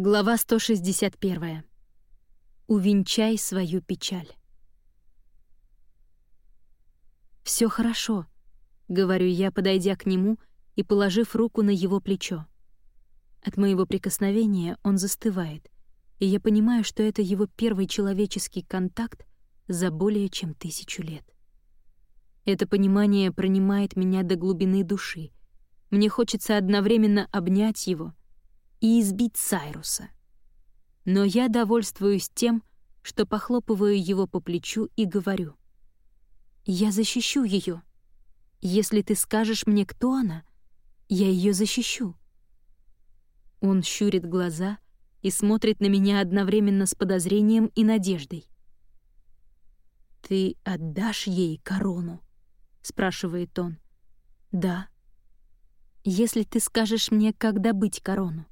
Глава 161. Увенчай свою печаль. Все хорошо», — говорю я, подойдя к нему и положив руку на его плечо. От моего прикосновения он застывает, и я понимаю, что это его первый человеческий контакт за более чем тысячу лет. Это понимание пронимает меня до глубины души. Мне хочется одновременно обнять его — и избить Сайруса. Но я довольствуюсь тем, что похлопываю его по плечу и говорю. «Я защищу ее. Если ты скажешь мне, кто она, я ее защищу». Он щурит глаза и смотрит на меня одновременно с подозрением и надеждой. «Ты отдашь ей корону?» — спрашивает он. «Да». «Если ты скажешь мне, как добыть корону».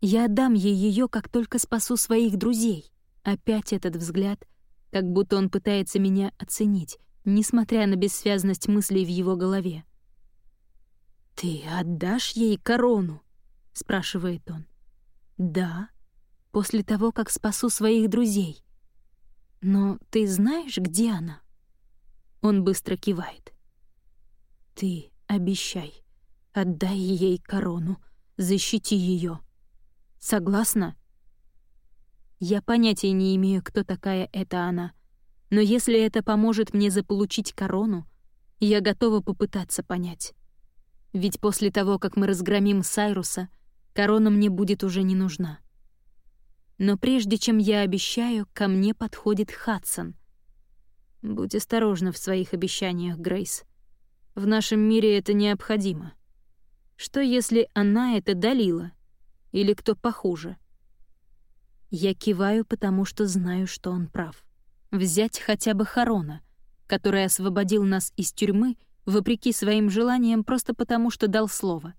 Я отдам ей ее, как только спасу своих друзей. Опять этот взгляд, как будто он пытается меня оценить, несмотря на бессвязность мыслей в его голове. «Ты отдашь ей корону?» — спрашивает он. «Да, после того, как спасу своих друзей. Но ты знаешь, где она?» Он быстро кивает. «Ты обещай, отдай ей корону, защити ее. Согласна? Я понятия не имею, кто такая эта она, но если это поможет мне заполучить корону, я готова попытаться понять. Ведь после того, как мы разгромим Сайруса, корона мне будет уже не нужна. Но прежде чем я обещаю, ко мне подходит Хадсон. Будь осторожна в своих обещаниях, Грейс. В нашем мире это необходимо. Что если она это Далила? Или кто похуже? Я киваю, потому что знаю, что он прав. Взять хотя бы Харона, который освободил нас из тюрьмы, вопреки своим желаниям, просто потому что дал слово.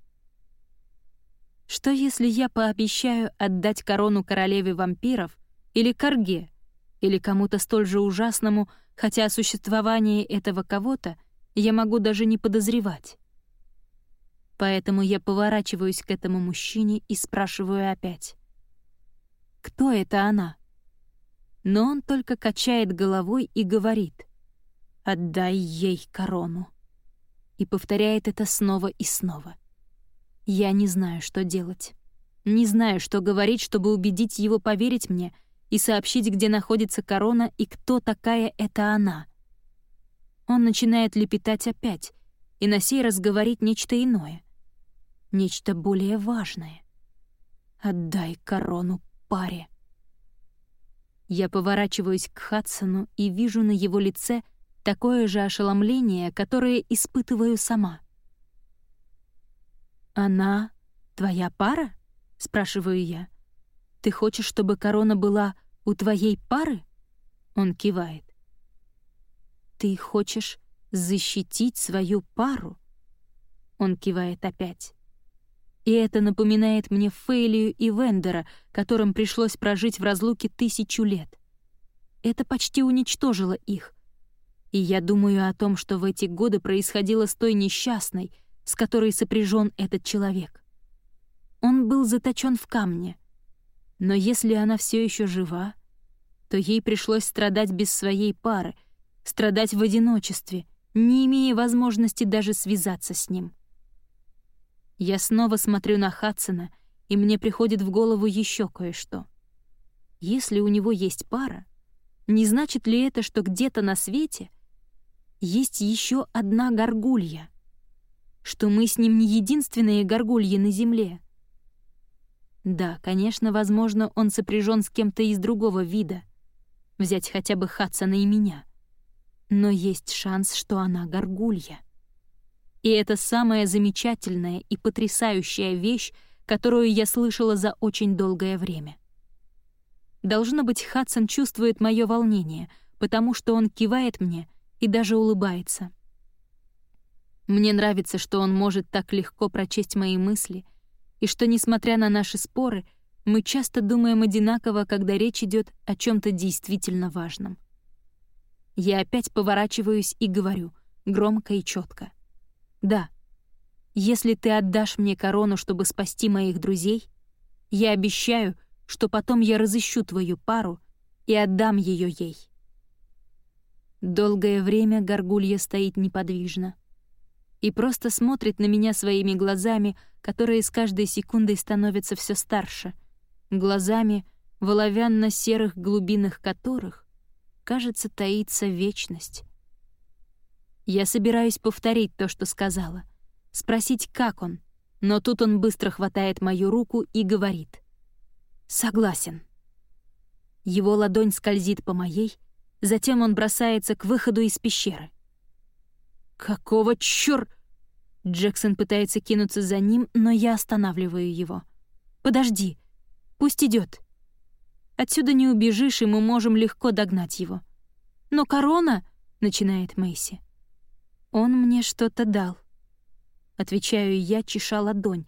Что если я пообещаю отдать корону королеве вампиров или Карге, или кому-то столь же ужасному, хотя о существовании этого кого-то я могу даже не подозревать? Поэтому я поворачиваюсь к этому мужчине и спрашиваю опять. «Кто это она?» Но он только качает головой и говорит «Отдай ей корону». И повторяет это снова и снова. Я не знаю, что делать. Не знаю, что говорить, чтобы убедить его поверить мне и сообщить, где находится корона и кто такая эта она. Он начинает лепетать опять, и на сей раз говорить нечто иное — нечто более важное. «Отдай корону паре». Я поворачиваюсь к Хадсону и вижу на его лице такое же ошеломление, которое испытываю сама. «Она твоя пара?» — спрашиваю я. «Ты хочешь, чтобы корона была у твоей пары?» Он кивает. «Ты хочешь защитить свою пару?» Он кивает опять. И это напоминает мне Фейлию и Вендера, которым пришлось прожить в разлуке тысячу лет. Это почти уничтожило их. И я думаю о том, что в эти годы происходило с той несчастной, с которой сопряжен этот человек. Он был заточен в камне. Но если она все еще жива, то ей пришлось страдать без своей пары, страдать в одиночестве, не имея возможности даже связаться с ним. Я снова смотрю на Хадсона, и мне приходит в голову еще кое-что. Если у него есть пара, не значит ли это, что где-то на свете есть еще одна горгулья? Что мы с ним не единственные горгульи на Земле? Да, конечно, возможно, он сопряжен с кем-то из другого вида. Взять хотя бы Хадсона и меня. Но есть шанс, что она горгулья. И это самая замечательная и потрясающая вещь, которую я слышала за очень долгое время. Должно быть, Хадсон чувствует мое волнение, потому что он кивает мне и даже улыбается. Мне нравится, что он может так легко прочесть мои мысли, и что, несмотря на наши споры, мы часто думаем одинаково, когда речь идет о чем то действительно важном. Я опять поворачиваюсь и говорю, громко и четко. Да, если ты отдашь мне корону, чтобы спасти моих друзей, Я обещаю, что потом я разыщу твою пару и отдам ее ей». Долгое время горгулья стоит неподвижно и просто смотрит на меня своими глазами, которые с каждой секундой становятся все старше, глазами, в оловянно-серых глубинах которых, кажется, таится вечность. Я собираюсь повторить то, что сказала, спросить, как он, но тут он быстро хватает мою руку и говорит. «Согласен». Его ладонь скользит по моей, затем он бросается к выходу из пещеры. «Какого чёр...» Джексон пытается кинуться за ним, но я останавливаю его. «Подожди, пусть идет. Отсюда не убежишь, и мы можем легко догнать его». «Но корона...» — начинает Мэйси. «Он мне что-то дал». Отвечаю я, чеша ладонь,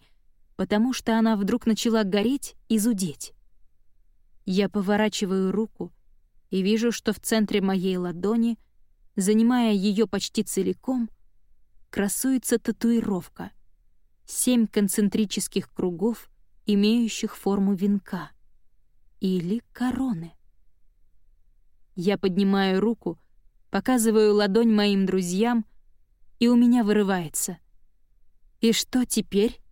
потому что она вдруг начала гореть и зудеть. Я поворачиваю руку и вижу, что в центре моей ладони — занимая ее почти целиком, красуется татуировка. Семь концентрических кругов, имеющих форму венка. Или короны. Я поднимаю руку, показываю ладонь моим друзьям, и у меня вырывается. «И что теперь?»